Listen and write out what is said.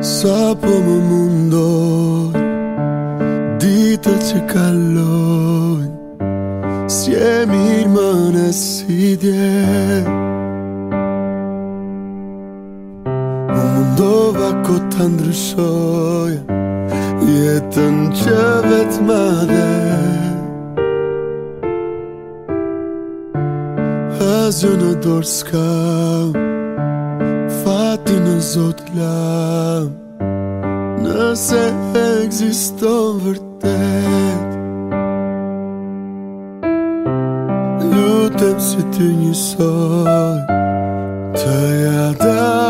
Sa po më mundon Dita që kalon Si e mirë më në si dje Më mundova ko të ndryshoj Jetën që vetë madhe Azjo në dorë s'kam ti në zot lam Nëse egziston vërtet Lutem si ty njësoj Të jadam